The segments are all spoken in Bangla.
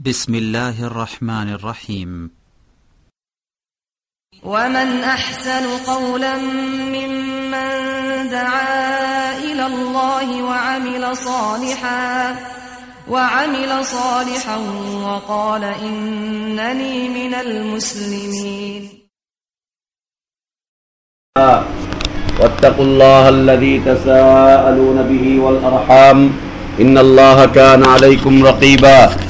بسم الله الرحمن الرحيم. ومن أحسن قولا ممن دعا إلى الله وعمل صالحا وعمل صالحا وقال إنني من المسلمين. واتقوا الله الذي تساءلون به والأرحام. إن الله كان عليكم رقيبا.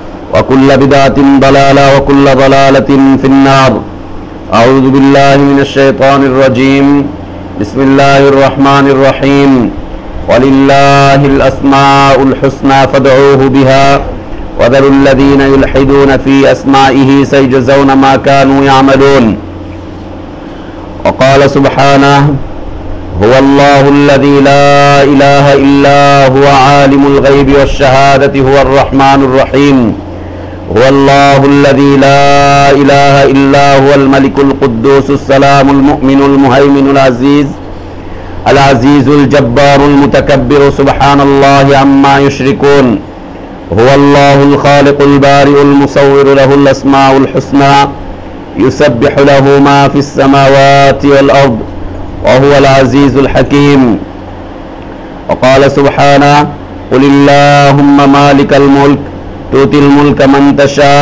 وكل بدعة ضلالة وكل ضلالة في النار. أعوذ بالله من الشيطان الرجيم. بسم الله الرحمن الرحيم. ولله الأسماء الحسنى فادعوه بها. وذروا الذين يلحدون في أسمائه سيجزون ما كانوا يعملون. وقال سبحانه هو الله الذي لا إله إلا هو عالم الغيب والشهادة هو الرحمن الرحيم. هو الله الذي لا إله إلا هو الملك القدوس السلام المؤمن المهيمن العزيز العزيز الجبار المتكبر سبحان الله عما يشركون. هو الله الخالق البارئ المصور له الأسماء الحسنى يسبح له ما في السماوات والأرض وهو العزيز الحكيم. وقال سبحانه قل اللهم مالك الملك তুতিল মুলকা মান্তাসা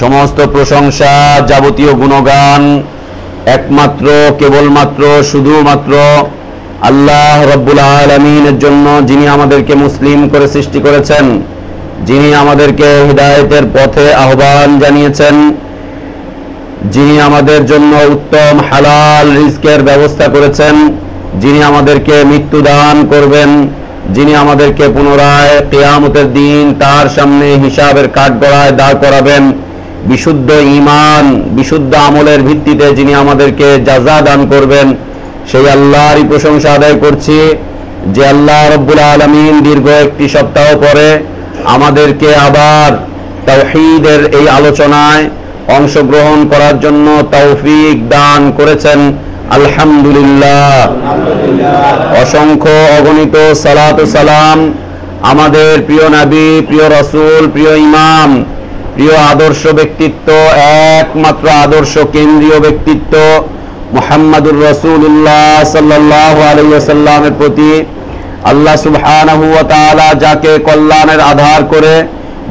সমস্ত প্রশংসা যাবতীয় গুণগান একমাত্র, কেবলমাত্র, শুধুমাত্র আল্লাহ রব্বুল আলমিনের জন্য যিনি আমাদেরকে মুসলিম করে সৃষ্টি করেছেন, যিনি আমাদেরকে হৃদায়তের পথে আহ্বান জানিয়েছেন, যিনি আমাদের জন্য উত্তম হালাল রিস্কের ব্যবস্থা করেছেন, যিনি আমাদেরকে মৃত্যুদান করবেন যিনি আমাদেরকে পুনরায় কেয়ামতের দিন তার সামনে হিসাবের কাঠগড়ায় দাঁড় করাবেন। বিশুদ্ধ ইমান বিশুদ্ধ আমলের ভিত্তিতে যিনি আমাদেরকে যাজা দান করবেন, সেই আল্লাহরই প্রশংসা আদায় করছি যে আল্লাহ রব্বুল আলমিন দীর্ঘ একটি সপ্তাহ পরে আমাদেরকে আবার তাওহীদের এই আলোচনায় অংশগ্রহণ করার জন্য তৌফিক দান করেছেন। আলহামদুলিল্লাহ। অসংখ্য অগণিত সালাত সালাম আমাদের প্রিয় নবী, প্রিয় রসুল, প্রিয় ইমাম, প্রিয় আদর্শ ব্যক্তিত্ব, একমাত্র আদর্শ কেন্দ্রীয় ব্যক্তিত্ব মোহাম্মদুর রসুল্লাহ সাল্লাহ আলাইসাল্লামের প্রতি আল্লাহ তাআলা যাকে কল্যাণের আধার করে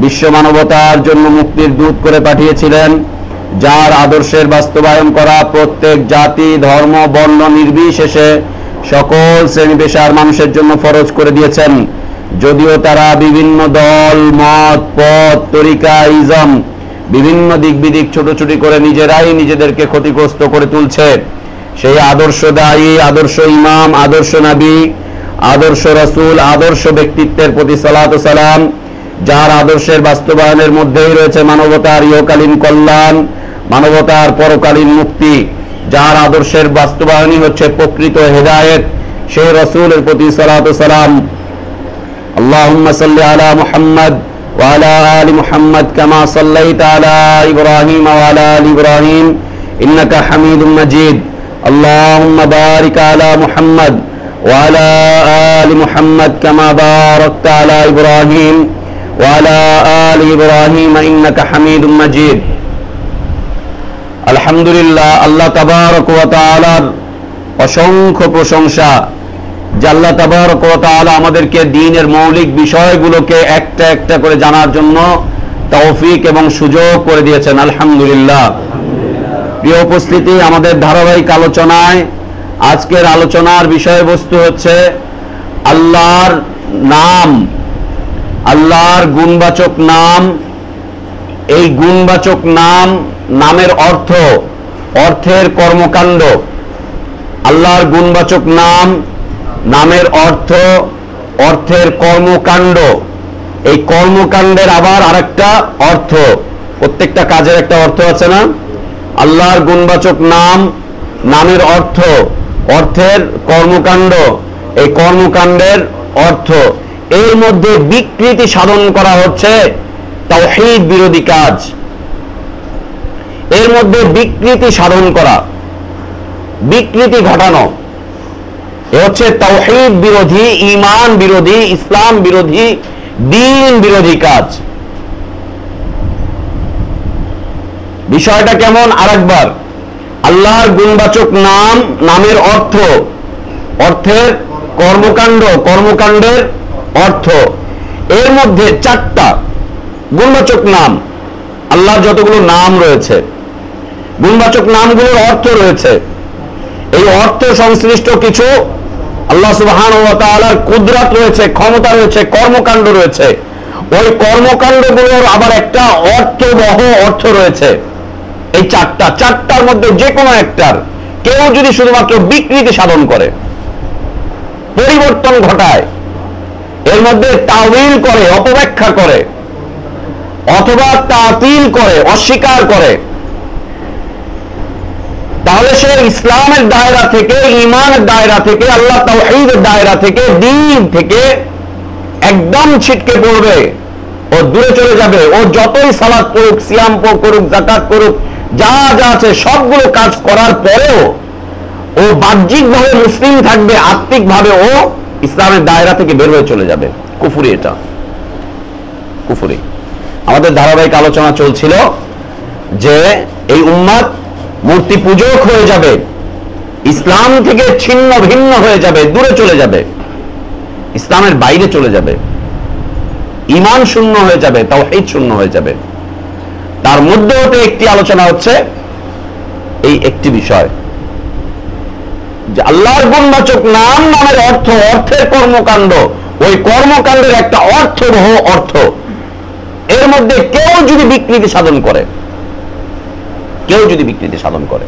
বিশ্ব মানবতার জন্য মুক্তির দূত করে পাঠিয়েছিলেন। যার আদর্শের বাস্তবায়ন করা প্রত্যেক জাতি, ধর্ম, বর্ণ নির্বিশেষে সকল শ্রেণি পেশার মানুষের জন্য ফরজ করে দিয়েছেন। যদিও তারা বিভিন্ন দল, মত, পথ, তরিকা, ইজম বিভিন্ন দিক বিদিক ছোট করে নিজেরাই নিজেদেরকে ক্ষতিগ্রস্ত করে তুলছে। সেই আদর্শ দায়ী, আদর্শ ইমাম, আদর্শ নবী, আদর্শ রসুল, আদর্শ ব্যক্তিত্বের প্রতি সালাত সালাম যার আদর্শের বাস্তবায়নের মধ্যেই রয়েছে মানবতার ইহকালীন কল্যাণ মানবতার পরকালীন মুক্তি যার আদর্শের বাস্তবায়নই হচ্ছে প্রকৃত হেদায়েত সেই রসুলের প্রতি সালাত সালাম اللهم صل على محمد وعلى آل محمد كما صليت على إبراهيم وعلى آل إبراهيم إنك حميد مجيد اللهم بارك على محمد وعلى آل محمد كما باركت على إبراهيم وعلى آل إبراهيم إنك حميد مجيد আলহামদুলিল্লাহ আল্লাহ তাবারক ওয়া তাআলার অসংখ্য প্রশংসা যে আল্লাহ তাবারক ওয়া তাআলা আমাদেরকে দ্বীনের মৌলিক বিষয়গুলোকে একটা একটা করে জানার জন্য তৌফিক এবং সুযোগ করে দিয়েছেন আলহামদুলিল্লাহ প্রিয় উপস্থিতি আমাদের ধারাবাহিক আলোচনায় আজকের আলোচনার বিষয়বস্তু হচ্ছে আল্লাহর নাম আল্লাহর গুণবাচক নাম, এই গুণবাচক নাম, নামের অর্থ, অর্থের কর্মকাণ্ড। আল্লাহর গুণবাচক নাম, নামের অর্থ, অর্থের কর্মকাণ্ড। এই কর্মকাণ্ডের আবার আরেকটা অর্থ, প্রত্যেকটা কাজের একটা অর্থ আছে না? আল্লাহর গুণবাচক নাম, নামের অর্থ, অর্থের কর্মকাণ্ড। এই কর্মকাণ্ডের অর্থ এর মধ্যে বিকৃতি সাধন করা হচ্ছে তাওহীদ বিরোধী কাজ। এর মধ্যে বিকৃতি সাধন করা, বিকৃতি ঘটানো। এ হচ্ছে তাওহীদ বিরোধী ইমান বিরোধী, ইসলাম বিরোধী, দিন বিরোধী কাজ। বিষয়টা কেমন? আরেকবার। আল্লাহর গুণবাচক নাম, নামের অর্থ। অর্থের কর্মকাণ্ড, কর্মকাণ্ডের অর্থ। এর মধ্যে চারটা গুণবাচক নাম। আল্লাহর যতগুলো নাম রয়েছে, গুণবাচক নামগুলোর অর্থ রয়েছে। এই অর্থ সংশ্লিষ্ট কিছু আল্লাহ সুবহান ওয়া তাআলার কুদরত রয়েছে, ক্ষমতা রয়েছে, কর্মকাণ্ড রয়েছে। ওই কর্মকাণ্ডগুলোর আবার একটা অর্থবহ অর্থ রয়েছে। এই চারটা, চারটার মধ্যে যে কোনো একটার কেউ যদি শুধুমাত্র বিকৃতি সাধন করে, পরিবর্তন ঘটায় এর মধ্যে তাওয়িল করে, অপব্যাখ্যা করে, অথবা তাতিল করে, অস্বীকার করে। তাহলে সে ইসলামের দায়রা থেকে ইমানের দায়রা থেকে, আল্লাহ তাওহীদের দায়রা থেকে, দিন থেকে একদম ছিটকে পড়বে। ও দূরে চলে যাবে। ও যতই সালাদ করুক, সিয়াম করুক জাকাত করুক, যা যা আছে, সবগুলো কাজ করার পরেও ও বাহ্যিকভাবে মুসলিম থাকবে, আত্মিকভাবে ও ইসলামের দায়রা থেকে বের হয়ে চলে যাবে। কুফুরি এটা। কুফুরি। আমাদের ধারাবাহিক আলোচনা চলছিল যে এই উম্মাদ মূর্তি পূজক হয়ে যাবে। ইসলাম থেকে ছিন্ন ভিন্ন হয়ে যাবে, দূরে চলে যাবে। ইসলামের বাইরে চলে যাবে। ইমান শূন্য হয়ে যাবে তাও এই শূন্য হয়ে যাবে। তার মধ্যে একটি আলোচনা হচ্ছে এই একটি বিষয়। যে আল্লাহর গুণবাচক নাম নামের অর্থ অর্থের কর্মকাণ্ড। ওই কর্মকাণ্ডের একটা অর্থবহ অর্থ। এর মধ্যে কেউ যদি বিকৃতি সাধন করে, কেউ যদি বিকৃতি সাধন করে।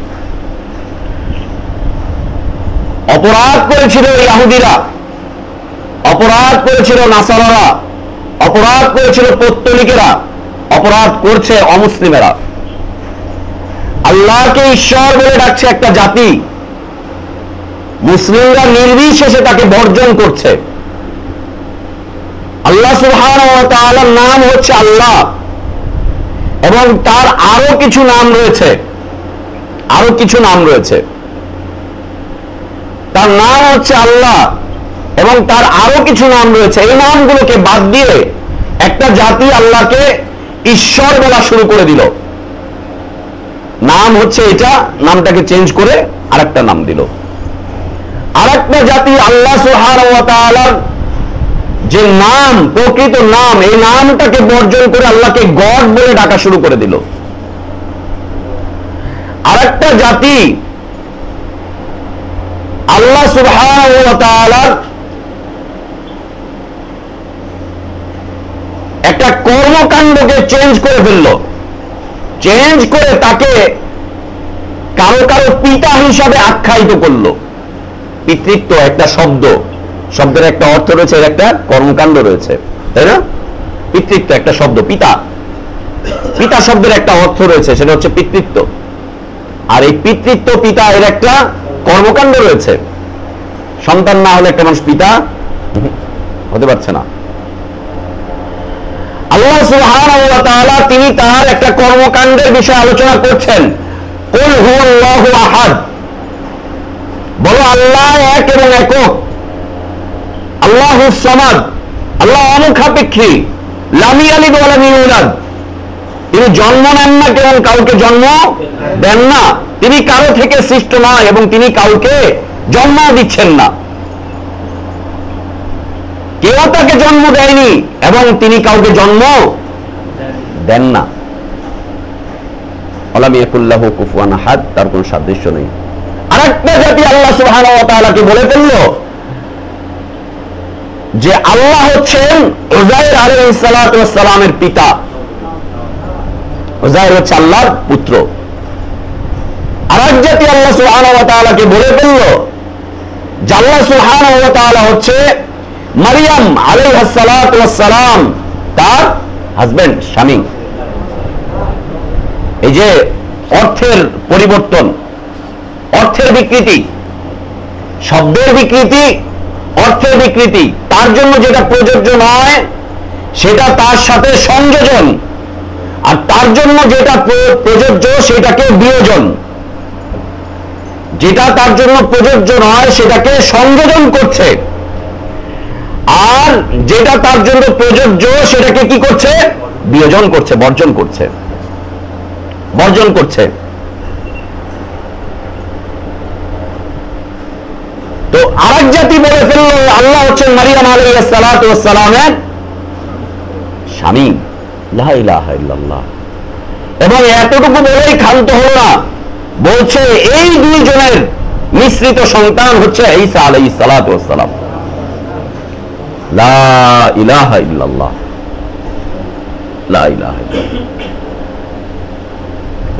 অপরাধ করেছিল ইয়াহুদিরা, অপরাধ করেছিল নাসারারা, অপরাধ করেছিল পত্তলিকেরা, অপরাধ করছে অমুসলিমেরা। আল্লাহকে ঈশ্বর বলে ডাকছে একটা জাতি। মুসলিমরা নির্বিশেষে তাকে বর্জন করছে। আল্লাহ সুবহান নাম হচ্ছে আল্লাহ। এবং তার আরও কিছু নাম রয়েছে। আরও কিছু নাম রয়েছে। তার নাম হচ্ছে আল্লাহ এবং তার আরও কিছু নাম রয়েছে। এই নামগুলোকে বাদ দিয়ে একটা জাতি আল্লাহকে ঈশ্বর বলা শুরু করে দিল। নাম হচ্ছে এটা, নামটাকে চেঞ্জ করে আরেকটা নাম দিল। আরেকটা জাতি আল্লাহ সুহার যে নাম, প্রকৃত নাম, এই নামটাকে বর্জন করে আল্লাহকে গড বলে ডাকা শুরু করে দিল। আরেকটা জাতি আল্লাহ সুবহান একটা কর্মকাণ্ডকে চেঞ্জ করে ফেলল। চেঞ্জ করে তাকে কারও কারও পিতা হিসাবে আখ্যায়িত করল। পিতৃত্ব একটা শব্দ। শব্দের একটা অর্থ রয়েছে, এর একটা কর্মকাণ্ড রয়েছে। তাই না? পিতৃত্ব একটা শব্দ, পিতা। পিতা শব্দের একটা অর্থ রয়েছে, সেটা হচ্ছে পিতৃত্ব। আর এই পিতৃত্ব, পিতা, এর একটা কর্মকাণ্ড রয়েছে। সন্তান না হলে একটা মানুষ পিতা হতে পারছে না। আল্লাহ তিনি তার একটা কর্মকাণ্ডের বিষয়ে আলোচনা করছেন। কুল হুয়াল্লাহু আহাদ। বলো আল্লাহ এক এবং একক। আল্লাহ সমাদ, আল্লাহ অমুখাপেক্ষী, লামি আলী বলামি উলাদ তিনি জন্ম নেন না কেবল কাউকে জন্ম দেন না, তিনি কারও থেকে সৃষ্ট নয় এবং তিনি কাউকে জন্ম দিচ্ছেন না। কেউ তাকে জন্ম দেয়নি এবং তিনি কাউকে জন্ম দেন না। অলামিয়াকুল্লাহ কুফুয়ান হাত তার কোন সাদৃশ্য নেই। আরেকটা জাতি আল্লাহ তাআলাকে বলে ফেলল যে আল্লাহ হচ্ছেন ওজাইর আলাইহিস সালাতু পিতা। ওজাইর হচ্ছে আল্লাহর পুত্র। আরেক জাতি আল্লাহ তাআলাকে বলে ফেলল যে আল্লাহ তাআলা হচ্ছে মারিয়াম আলাইহিস সালাতু তার হাজবেন্ড স্বামী। এই যে অর্থের পরিবর্তন অর্থের বিকৃতি। শব্দের বিকৃতি, অর্থের বিকৃতি। তার জন্য যেটা প্রযোজ্য নয়, সেটা তার সাথে সংযোজন। আর তার জন্য যেটা প্রযোজ্য, সেটাকে বিয়োজন। যেটা তার জন্য প্রযোজ্য নয়, সেটাকে সংযোজন করছে। আর যেটা তার জন্য প্রযোজ্য, সেটাকে কি করছে? বিয়োজন করছে, বর্জন করছে। বর্জন করছে। তো আরেক জাতি বলে ফেলল, আল্লাহ হচ্ছেন মারিয়াম আলাইহিস সালাতু ওয়াস সালামের স্বামী। এবং এতটুকু বলেই ক্ষান্ত হলো না। বলছে, এই দুইজনের মিশ্রিত সন্তান হচ্ছে ঈসা আলাইহিস সালাতু ওয়াস সালাম। লা ইলাহা ইল্লাল্লাহ। লা ইলাহা ইল্লাল্লাহ।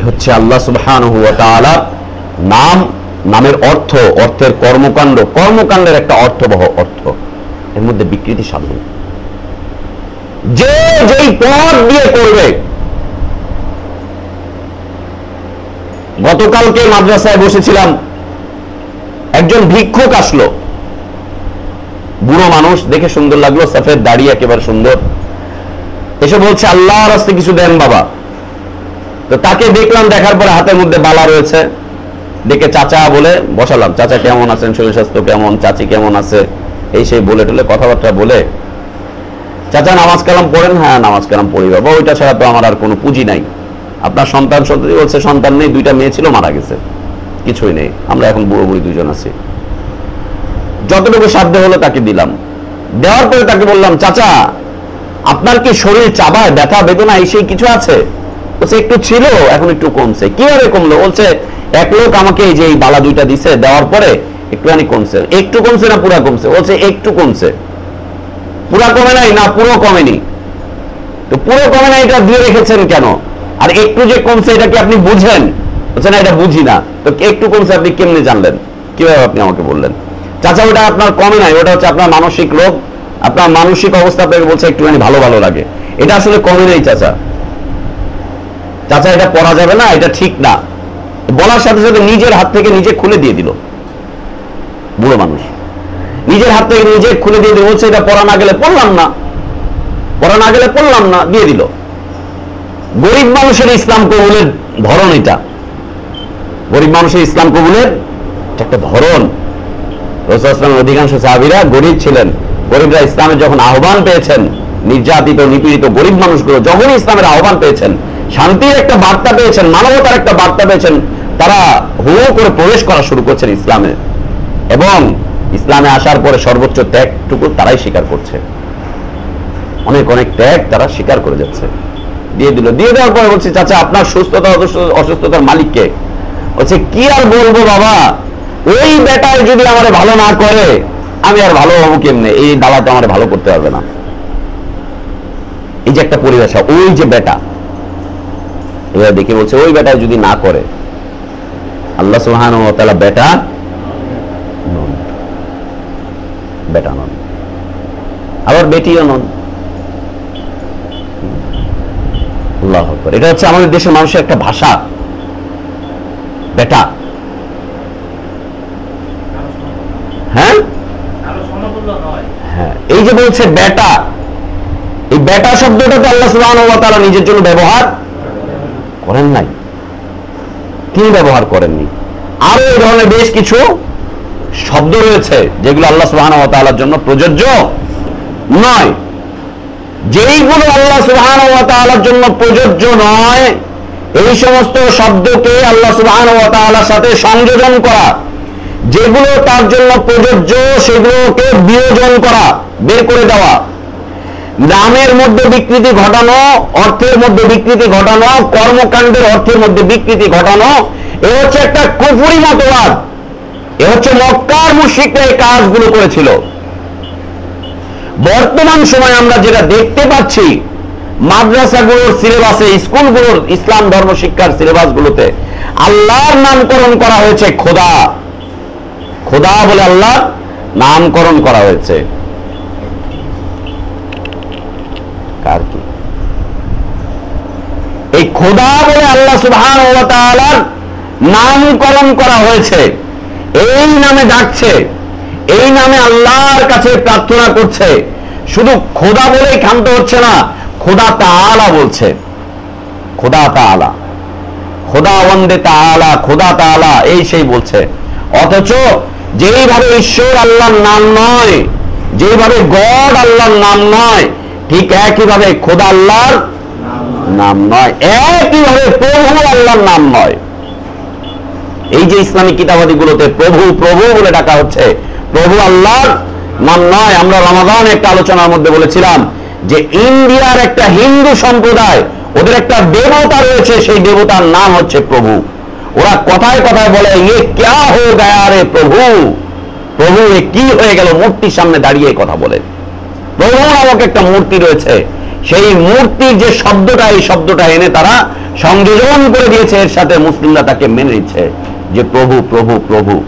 হচ্ছে আল্লাহ তাআলা নাম। নামের অর্থ, অর্থের কর্মকাণ্ড, কর্মকাণ্ডের একটা অর্থবহ অর্থ। এর মধ্যে বিকৃতি সাধন। যে যেই পথ দিয়ে করবে, গতকালকে মাদ্রাসায় বসেছিলাম, একজন ভিক্ষুক আসলো। বুড়ো মানুষ, দেখে সুন্দর লাগল সফেদ দাড়ি একেবারে সুন্দর। এসে বলছে, আল্লাহর রাস্তে কিছু দেন বাবা। তো তাকে দেখলাম, দেখার পরে হাতের মধ্যে বালা রয়েছে। দেখে চাচা বলে বসালাম, চাচা কেমন আছেন? শরীর স্বাস্থ্য কেমন? চাচি কেমন আছে? এই সেই বলে টলে কথাবার্তা বলে, চাচা নামাজ কালাম পড়েন? হ্যাঁ নামাজ কালাম পড়ি বাবা, ওইটা ছাড়া তো আমার আর কোনো পুঁজি নাই। আপনার সন্তান সন্ততি বলছে, সন্তান নেই, দুইটা মেয়ে ছিল, মারা গেছে। কিছুই নেই, আমরা এখন বুড়ো বুড়ি দুজন আছি। যতটুকু সাধ্য হলো তাকে দিলাম। দেওয়ার পরে তাকে বললাম, চাচা, আপনার কি শরীর চাবায়, ব্যথা, বেদনা, এই সেই কিছু আছে? বলছে, একটু ছিল, এখন একটু কমছে। কি কীভাবে কমলো? বলছে এক লোক আমাকে এই যে এই বালা দুইটা দিছে, দেওয়ার পরে একটুখানি কমছে। একটু কমছে না, পুরা কমছে? বলছে, একটু কমছে। পুরা কমে নাই? না, পুরো কমেনি। তো পুরো কমে না এটা দিয়ে রেখেছেন কেন? আর একটু যে কমছে, এটা কি আপনি বুঝেন? বলছে, না, এটা বুঝি না। তো একটু কমছে, আপনি কেমনে জানলেন? কীভাবে আপনি আমাকে বললেন? চাচা, ওটা আপনার কমে নাই, ওটা হচ্ছে আপনার মানসিক রোগ। আপনার মানসিক অবস্থা আপনাকে বলছে, একটুখানি ভালো ভালো লাগে। এটা আসলে কমে নেই, চাচা। চাচা, এটা পড়া যাবে না, এটা ঠিক না। বলার সাথে সাথে নিজের হাত থেকে নিজে খুলে দিয়ে দিল। বুড়ো মানুষ। নিজের হাত থেকে নিজে খুলে দিয়ে দিল। বলছে, এটা পড়া না গেলে পড়লাম না। পড়া না গেলে পড়লাম না। দিয়ে দিল। গরিব মানুষের ইসলাম কবুলের ধরন এটা। গরিব মানুষের ইসলাম কবুলের একটা ধরন। রসুলামের অধিকাংশ সাহাবিরা গরিব ছিলেন। গরিবরা ইসলামের যখন আহ্বান পেয়েছেন, নির্যাতিত, নিপীড়িত গরিব মানুষগুলো যখনই ইসলামের আহ্বান পেয়েছেন, শান্তির একটা বার্তা পেয়েছেন, মানবতার একটা বার্তা পেয়েছেন তারা হু করে প্রবেশ করা শুরু করছেন ইসলামে। এবং ইসলামে আসার পরে সর্বোচ্চ ত্যাগটুকু তারাই স্বীকার করছে। অনেক অনেক ত্যাগ তারা স্বীকার করে যাচ্ছে। দিয়ে দিল। দিয়ে দেওয়ার পরে বলছে, চাচা, আপনার সুস্থতা অসুস্থতার মালিককে বলছে, কি আর বলব বাবা? ওই বেটায় যদি আমার ভালো না করে, আমি আর ভালো হব কেমনে? এই দালা তো আমার ভালো করতে পারবে না। এই যে একটা পরিভাষা, ওই যে বেটা। এবার দেখে বলছে, ওই বেটা যদি না করে আল্লাহ সুহান বেটা নন। বেটা নন। আবার বেটিও নন। এটা হচ্ছে আমাদের দেশের মানুষের একটা ভাষা। বেটা। হ্যাঁ? হ্যাঁ। এই যে বলছে বেটা, এই বেটা শব্দটা তো আল্লাহ তাআলা নিজের জন্য ব্যবহার করেন নাই। তিনি ব্যবহার করেননি। আরও এই ধরনের বেশ কিছু শব্দ রয়েছে, যেগুলো আল্লাহ সুবহানাহু ওয়া জন্য প্রযোজ্য নয়। যেইগুলো আল্লাহ সুবহানাহু ওয়া জন্য প্রযোজ্য নয়, এই সমস্ত শব্দকে আল্লাহ সুবহানাহু ওয়া সাথে সংযোজন করা, যেগুলো তার জন্য প্রযোজ্য, সেগুলোকে বিয়োজন করা, বের করে দেওয়া নামের মধ্যে বিকৃতি ঘটানো, অর্থের মধ্যে বিকৃতি ঘটানো, কর্মকাণ্ডের অর্থের মধ্যে বিকৃতি ঘটানো, এ হচ্ছে একটা কুফুরি মতবাদ। এ হচ্ছে মক্কার মুশরিকরা এই কাজগুলো করেছিল। বর্তমান সময় আমরা যেটা দেখতে পাচ্ছি, মাদ্রাসাগুলোর সিলেবাসে, স্কুলগুলোর ইসলাম ধর্ম শিক্ষার সিলেবাসগুলোতে আল্লাহর নামকরণ করা হয়েছে খোদা। খোদা বলে আল্লাহ নামকরণ করা হয়েছে। কার কি? এই খোদা বলে আল্লাহ সুবহান নামকরণ করা হয়েছে। এই নামে ডাকছে। এই নামে আল্লাহর কাছে প্রার্থনা করছে। শুধু খোদা বলেই ক্ষান্ত হচ্ছে না, খোদা তাআলা বলছে। খোদা তাআলা। খোদা ওয়ান্দে তাআলা, খোদা তাআলা, এই সেই বলছে। অথচ যেইভাবে ঈশ্বর আল্লাহর নাম নয়, যেইভাবে গড আল্লাহর নাম নয় ঠিক একইভাবে খোদা আল্লাহর নাম নয়, একইভাবে প্রভু আল্লাহর নাম নয়। এই যে ইসলামিক কিতাবাদিগুলোতে প্রভু প্রভু বলে ডাকা হচ্ছে, প্রভু আল্লাহর নাম নয়। আমরা রমাদান একটা আলোচনার মধ্যে বলেছিলাম যে ইন্ডিয়ার একটা হিন্দু সম্প্রদায়, ওদের একটা দেবতা রয়েছে, সেই দেবতার নাম হচ্ছে প্রভু। ওরা কথায় কথায় বলে ইয়ে ক্যা হো গায়া রে প্রভু? প্রভু এ কি হয়ে গেল? মূর্তির সামনে দাঁড়িয়ে কথা বলে। নামক একটা মূর্তি রয়েছে। সেই মূর্তির যে শব্দটা, এই শব্দটা এনে তারা সংযোজন করে দিয়েছে। এর সাথে মুসলিমরা তাকে মেনে নিচ্ছে যে প্রভু প্রভু প্রভু।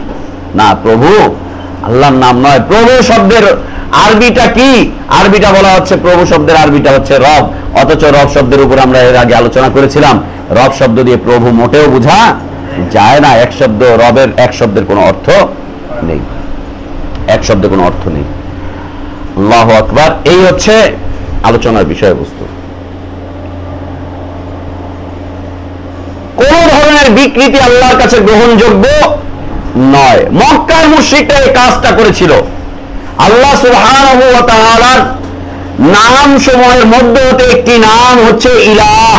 না, প্রভু, আল্লাহর নাম নয়। প্রভু শব্দের আরবিটা কি? আরবিটা বলা হচ্ছে, প্রভু শব্দের আরবিটা হচ্ছে রব। অথচ রব শব্দের উপর আমরা এর আগে আলোচনা করেছিলাম। রব শব্দ দিয়ে প্রভু মোটেও বোঝা যায় না। এক শব্দ রবের, এক শব্দের কোনো অর্থ নেই। এক শব্দের কোনো অর্থ নেই। আল্লাহ আকবার, এই হচ্ছে আলোচনার বিষয়বস্তু। কোন ধরনের বিকৃতি আল্লাহর কাছে গ্রহণযোগ্য নয়। মক্কার মুশ্রিকরা এই কাজটা করেছিল। আল্লাহ সুবহানাহু নাম সমূহের মধ্যে হতে একটি নাম হচ্ছে ইলাহ।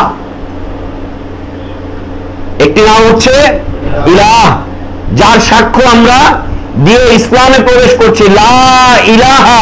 একটি নাম হচ্ছে ইলাহ, যার সাক্ষ্য আমরা দিয়ে ইসলামে প্রবেশ করছি। লা ইলাহা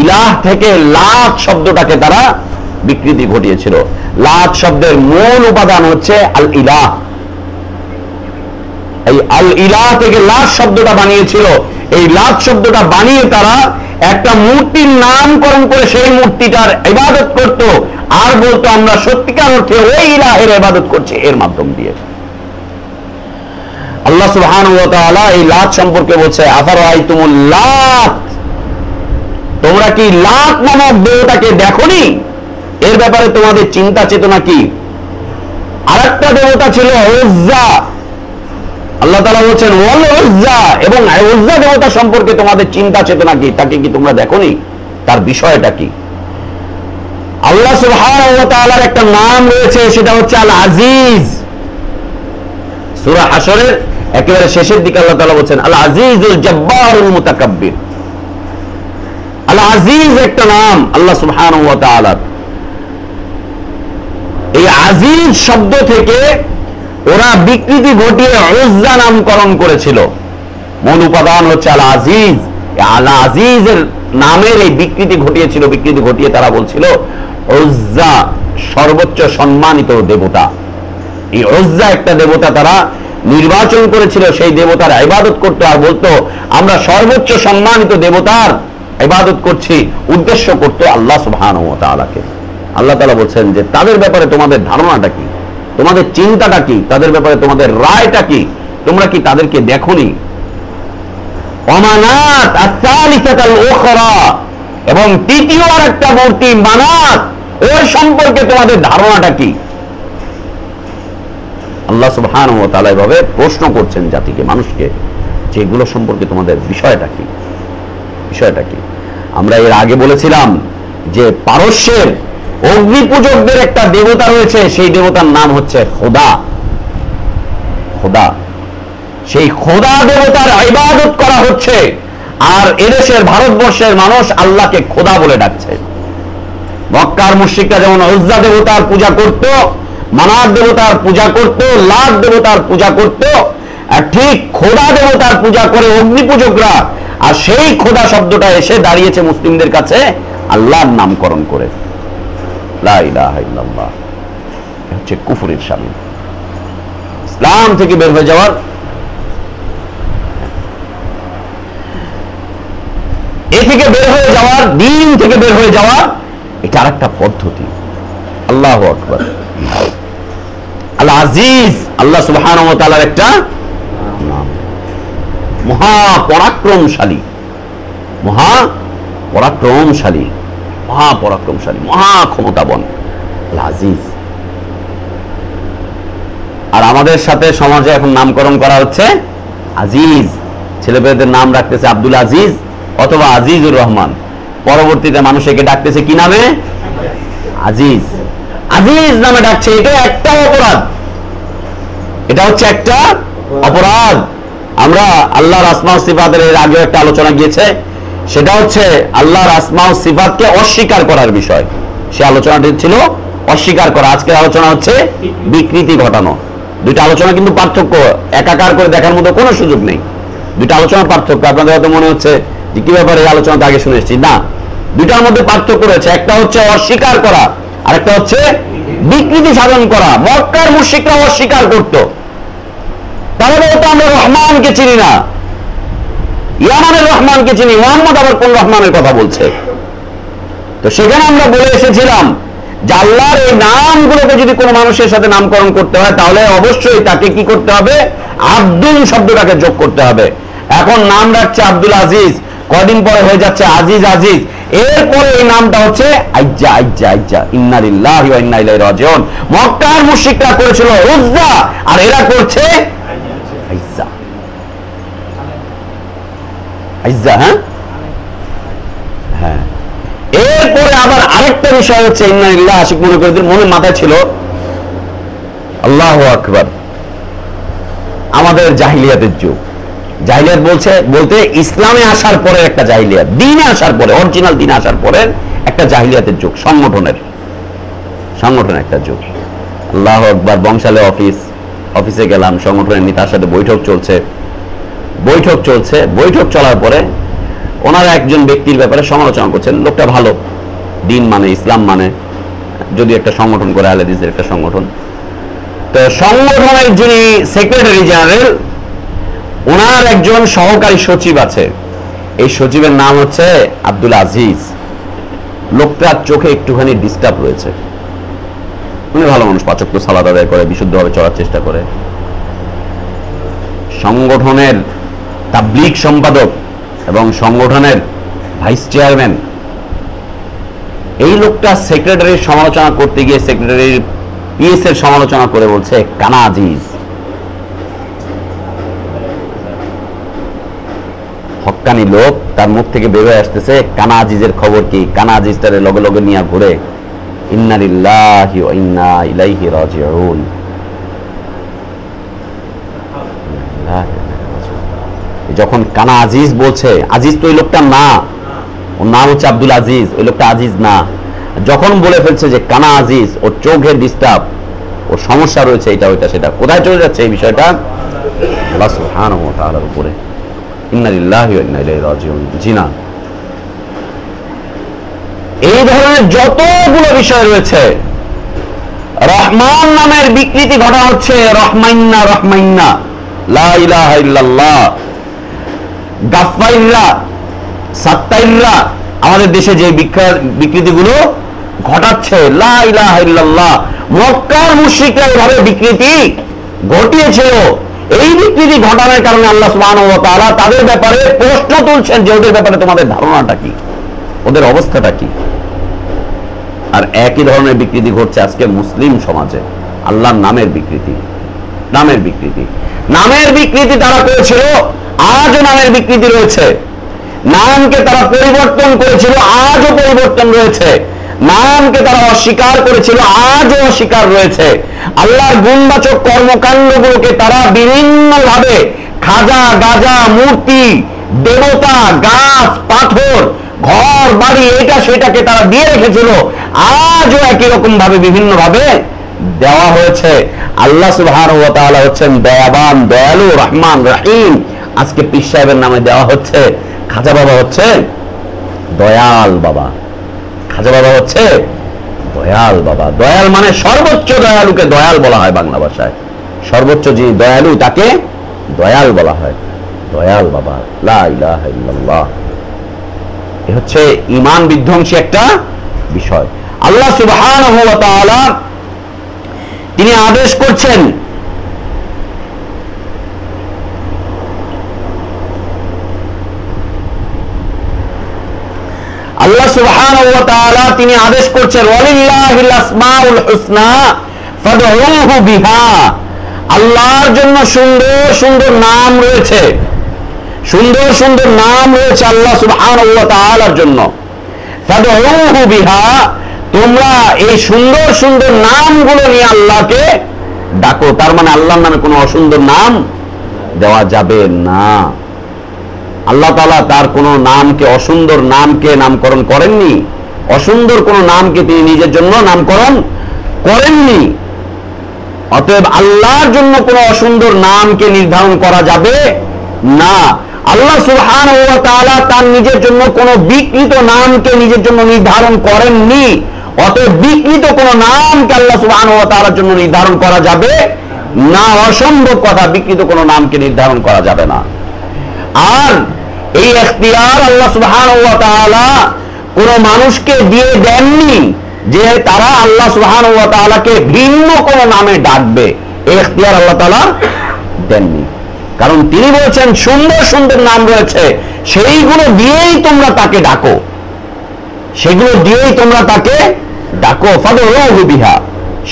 ইলাহ থেকে লাত শব্দটাকে তারা বিকৃতি ঘটিয়েছিল। লাত শব্দের মূল উপাদান হচ্ছে আল ইলাহ এই আল ইলাহ থেকে লাত শব্দটা বানিয়েছিল, এই লাত শব্দটা বানিয়ে তারা একটা মূর্তির নামকরণ করে সেই মূর্তিটার ইবাদত করত। আর বলতো, আমরা সত্যিকার অর্থে ওই ইলাহের ইবাদত করছি। এর মাধ্যম দিয়ে। আল্লাহ তাআলা এই লাত সম্পর্কে বলছে আফারাইতুমুল লাত তোমরা কি লাত নামক দেবতাকে দেখোনি? এর ব্যাপারে তোমাদের চিন্তা চেতনা কি? আরেকটা দেবতা ছিল আল্লাহ তাআলা বলছেন এবং দেবতা সম্পর্কে তোমাদের চিন্তা চেতনা কি? তাকে কি তোমরা দেখোনি? তার বিষয়টা কি? আল্লাহ তাআলার একটা নাম রয়েছে, সেটা হচ্ছে আল আজিজ সূরা হাশরের একেবারে শেষের দিকে আল্লাহ তালা বলছেন আল আজিজুল জব্বারুল মুতাকাব্বির। আল আজিজ একটা নাম, আল্লাহ তাআলার। এই আজিজ শব্দ থেকে ওরা বিকৃতি ঘটিয়ে উজ্জা নামকরণ করেছিল। মূল উপাদান হচ্ছে আল আজিজ। আল আজিজের নামের এই বিকৃতি ঘটিয়েছিল, বিকৃতি ঘটিয়ে তারা বলছিল, উজ্জা সর্বোচ্চ সম্মানিত দেবতা। এই উজ্জা একটা দেবতা তারা নির্বাচন করেছিল, সেই দেবতার ইবাদত করতো আর বলতো, আমরা সর্বোচ্চ সম্মানিত দেবতার ইবাদত করছি, উদ্দেশ্য করতো আল্লাহ সুবহানাহু ওয়া তাআলাকে। আল্লাহ তাআলা বলছেন যে, তাদের ব্যাপারে তোমাদের ধারণাটা কি? তোমাদের চিন্তাটা কি? তাদের ব্যাপারে তোমাদের রায়টা কি? তোমরা কি তাদেরকে দেখোনি? অমানাত এবং তৃতীয় আর একটা মূর্তি, মানাত, ওর সম্পর্কে তোমাদের ধারণাটা কি? আল্লাহ সুবহানাহু ওয়া তাআলা এভাবে প্রশ্ন করছেন জাতিকে, মানুষকে, যে এগুলো সম্পর্কে তোমাদের বিষয়টা কি? বিষয়টা কি? আমরা এর আগে বলেছিলাম যে পারস্যের অগ্নি পূজকদের একটা দেবতা রয়েছে, সেই দেবতার নাম হচ্ছে খোদা। খোদা। সেই খোদা দেবতার ইবাদত করা হচ্ছে, আর এদেশের ভারতবর্ষের মানুষ আল্লাহকে খোদা বলে ডাকছে। মক্কার মুশরিকরা যেমন উজ্জা দেবতার পূজা করত, মানার দেবতার পূজা করত, লাট দেবতার পূজা করত ঠিক খোদা দেবতার পূজা করে অগ্নি পূজকরা আর সেই খোদা শব্দটা এসে দাঁড়িয়েছে মুসলিমদের কাছে আল্লাহর নামকরণ করে। হচ্ছে কুফুরের সামিল ইসলাম থেকে বের হয়ে যাওয়ার এ থেকে বের হয়ে যাওয়ার, দিন থেকে বের হয়ে যাওয়ার এটা আরেকটা পদ্ধতি। আল্লাহ আকবর। আল্লাহ আজিজ আল্লাহ সুবহান একটা মহা পরাক্রমশালী মহা পরাক্রমশালী মহা পরাক্রমশালী মহা ক্ষমতাবন আজিজ আর আমাদের সাথে সমাজে এখন নামকরণ করা হচ্ছে আজিজ। ছেলেপেলেদের নাম রাখতেছে আব্দুল আজিজ অথবা আজিজুর রহমান। পরবর্তীতে মানুষ একে ডাকতেছে কি নামে? আজিজ। আজিজ নামে ডাকছে, এটা একটা অপরাধ। এটা হচ্ছে একটা অপরাধ। আমরা আল্লাহর আসমা সিফাতের এর আগেও একটা আলোচনা গিয়েছে। সেটা হচ্ছে আল্লাহর আসমা সিফাতকে অস্বীকার করার বিষয়। সে আলোচনাটি ছিল অস্বীকার করা। আজকের আলোচনা হচ্ছে বিকৃতি ঘটানো। দুইটা আলোচনা কিন্তু পার্থক্য একাকার করে দেখার মতো কোনো সুযোগ নেই। দুইটা আলোচনা পার্থক্য, আপনাদের হয়তো মনে হচ্ছে যে কি ব্যাপারে এই আলোচনাটা আগে শুনে এসেছি। না, দুইটার মধ্যে পার্থক্য রয়েছে। একটা হচ্ছে অস্বীকার করা আর একটা হচ্ছে বিকৃতি সাধন করা। মক্কার মুশিকরা অস্বীকার করত। বলতো আমরা রহমানকে চিনি না। ইয়ামানের রহমানকে চিনি, মোহাম্মদ আবার কোন রহমানের কথা বলছে? তো সেখানে আমরা বলে এসেছিলাম যে আল্লাহর এই নামগুলোকে যদি কোনো মানুষের সাথে নামকরণ করতে হয়, তাহলে অবশ্যই তাকে কি করতে হবে? আব্দুল শব্দটাকে যোগ করতে হবে। এখন নাম রাখছে আব্দুল আজিজ, কদিন পরে হয়ে যাচ্ছে আজিজ আজিজ। এরপরে এই নামটা হচ্ছে আইজা আইজা আইজা মক্কার করেছিল উজ্জা, আর এরা করছে আইজা। আইজা হ্যাঁ? হ্যাঁ। এরপরে আবার আরেকটা বিষয় হচ্ছে ইন্নালিল্লাহ আশিক মনে করে মনে মাথায় ছিল, আল্লাহ আকবার। আমাদের জাহিলিয়াতের যুগ। জাহিলিয়াত বলছে, বলতে ইসলামে আসার পরে একটা জাহিলিয়াত, দিনে আসার পরে অরিজিনাল দিনে আসার পরে একটা জাহিলিয়াতের যুগ, সংগঠনের। সংগঠনের একটা যুগ। আল্লাহ আকবার বংশালে অফিস অফিসে গেলাম, সংগঠনের নেতার সাথে বৈঠক চলছে। বৈঠক চলছে, বৈঠক চলার পরে ওনারা একজন ব্যক্তির ব্যাপারে সমালোচনা করছেন, লোকটা ভালো, দিন মানে ইসলাম মানে যদি একটা সংগঠন করে আলেদিসের একটা সংগঠন। তো সংগঠনের যিনি সেক্রেটারি জেনারেল ওনার একজন সহকারী সচিব আছে। এই সচিবের নাম হচ্ছে আব্দুল আজিজ। লোকটার চোখে একটুখানি ডিস্টার্ব রয়েছে। উনি ভালো মানুষ, পাচক্য সালাদ আদায় করে, বিশুদ্ধভাবে চলার চেষ্টা করে। সংগঠনের তাবলিক সম্পাদক এবং সংগঠনের ভাইস চেয়ারম্যান, এই লোকটা সেক্রেটারির সমালোচনা করতে গিয়ে সেক্রেটারির পিএস এর সমালোচনা করে বলছে, কানা আজিজ। হক্কানি লোক তার মুখ থেকে বেরোয় আসতেছে, কানা আজিজের খবর কি? কানা আজিজটারে লগে লগে নিয়ে ঘুরে ইন্নালিল্লাহি যখন কানা আজিজ বলছে, আজিজ তো ওই লোকটা না, ওর নাম হচ্ছে আব্দুল আজিজ, ওই লোকটা আজিজ না। যখন বলে ফেলছে যে কানা আজিজ, ওর চোখের ডিস্টার্ব ওর সমস্যা রয়েছে এটা, ওইটা, সেটা, কোথায় চলে যাচ্ছে এই বিষয়টা? আল্লাহ সুবহানাহু ওয়া তাআলার উপরে। ইন্না লিল্লাহি ওয়া ইন্না ইলাইহি রাজিউন। জি না। এই ধরনের যতগুলো বিষয় রয়েছে, রহমান নামের বিকৃতি ঘটা হচ্ছে রহমাইন্না রহমাইন্না ইলাহা সাত্তাইররা আমাদের দেশে যে বিকৃতিগুলো ঘটাচ্ছে, লা মক্কার মুশরিকরা এভাবে বিকৃতি ঘটিয়েছিল এই বিকৃতি ঘটানোর কারণে আল্লাহ ওয়া তাদের ব্যাপারে প্রশ্ন তুলছেন যে ওদের ব্যাপারে তোমাদের ধারণাটা কি? ওদের অবস্থাটা কি? আর একই ধরনের বিকৃতি ঘটছে আজকে মুসলিম সমাজে। আল্লাহর নামের বিকৃতি। নামের বিকৃতি। নামের বিকৃতি তারা করেছিল, আজও নামের বিকৃতি রয়েছে। নামকে তারা পরিবর্তন করেছিল, আজও পরিবর্তন রয়েছে। নামকে তারা অস্বীকার করেছিল, আজও অস্বীকার রয়েছে। আল্লাহর গুণবাচক কর্মকাণ্ডগুলোকে তারা বিভিন্ন ভাবে খাজা, গাজা, মূর্তি, দেবতা, গাছ, পাথর ঘর, বাড়ি, এটা সেটাকে তারা দিয়ে রেখেছিল। আজও একই রকম ভাবে বিভিন্ন ভাবে দেওয়া হয়েছে। আল্লাহ সুবহানাহু ওয়া তাআলা হচ্ছেন দয়াবান, দয়ালু, রহমান, রহিম। আজকে পীর সাহেবের নামে দেওয়া হচ্ছে, খাজা বাবা হচ্ছে দয়াল বাবা। খাজা বাবা হচ্ছে দয়াল বাবা। দয়াল মানে সর্বোচ্চ দয়ালুকে দয়াল বলা হয় বাংলা ভাষায়। সর্বোচ্চ যে দয়ালু, তাকে দয়াল বলা হয়। দয়াল বাবা। লা এ হচ্ছে ইমান বিধ্বংসী একটা বিষয়। আল্লাহ তাআলা তিনি আদেশ করছেন, আল্লাহ তাআলা তিনি আদেশ করছেন আল্লাহর জন্য সুন্দর সুন্দর নাম রয়েছে। সুন্দর সুন্দর নাম রয়েছে আল্লাহ তাআলার জন্য। বিহা, তোমরা এই সুন্দর সুন্দর নামগুলো নিয়ে আল্লাহকে ডাকো। তার মানে আল্লাহর নামে কোনো অসুন্দর নাম দেওয়া যাবে না। আল্লাহ তালা তার কোন নামকে, অসুন্দর নামকে নামকরণ করেননি। অসুন্দর কোন নামকে তিনি নিজের জন্য নামকরণ করেননি। অতএব আল্লাহর জন্য কোন অসুন্দর নামকে নির্ধারণ করা যাবে না। আল্লাহ সুবহান তার নিজের জন্য কোন বিকৃত নামকে নিজের জন্য নির্ধারণ করেননি। অতএব বিকৃত কোন নামকে আল্লাহ সুবহান তাআলার জন্য নির্ধারণ করা যাবে না। অসম্ভব কথা, বিকৃত কোন নামকে নির্ধারণ করা যাবে না। আর এই এখতিয়ার আল্লাহ তাআলা কোন মানুষকে দিয়ে দেননি যে তারা আল্লাহ সুবহানাহু ওয়া তাআলাকে ভিন্ন কোন নামে ডাকবে। এই এখতিয়ার আল্লাহ তাআলা দেননি। কারণ তিনি বলেছেন, সুন্দর সুন্দর নাম রয়েছে। সেইগুলো দিয়েই তোমরা তাকে ডাকো। সেগুলো দিয়েই তোমরা তাকে ডাকো। ফাদরুহু বিহা।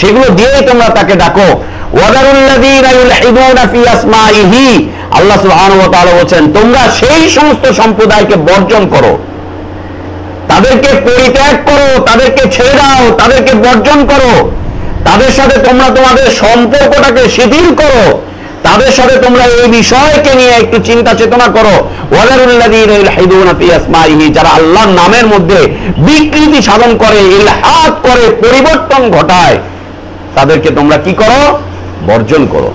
সেগুলো দিয়েই তোমরা তাকে ডাকো। আল্লাহ বলেন তোমরা সেই সমস্ত সম্প্রদায়কে বর্জন করো। তাদেরকে পরিত্যাগ করো, তাদেরকে ছেড়ে দাও, তাদেরকে বর্জন করো। তাদের সাথে তোমরা তোমাদের সম্পর্কটাকে শিথিল করো। তাদের সাথে তোমরা এই বিষয়কে নিয়ে একটু চিন্তা চেতনা করো। যারা আল্লাহর নামের মধ্যে বিকৃতি সাধন করে, ইলহাদ করে, পরিবর্তন ঘটায়, তাদেরকে তোমরা কি করো? বর্জন করো।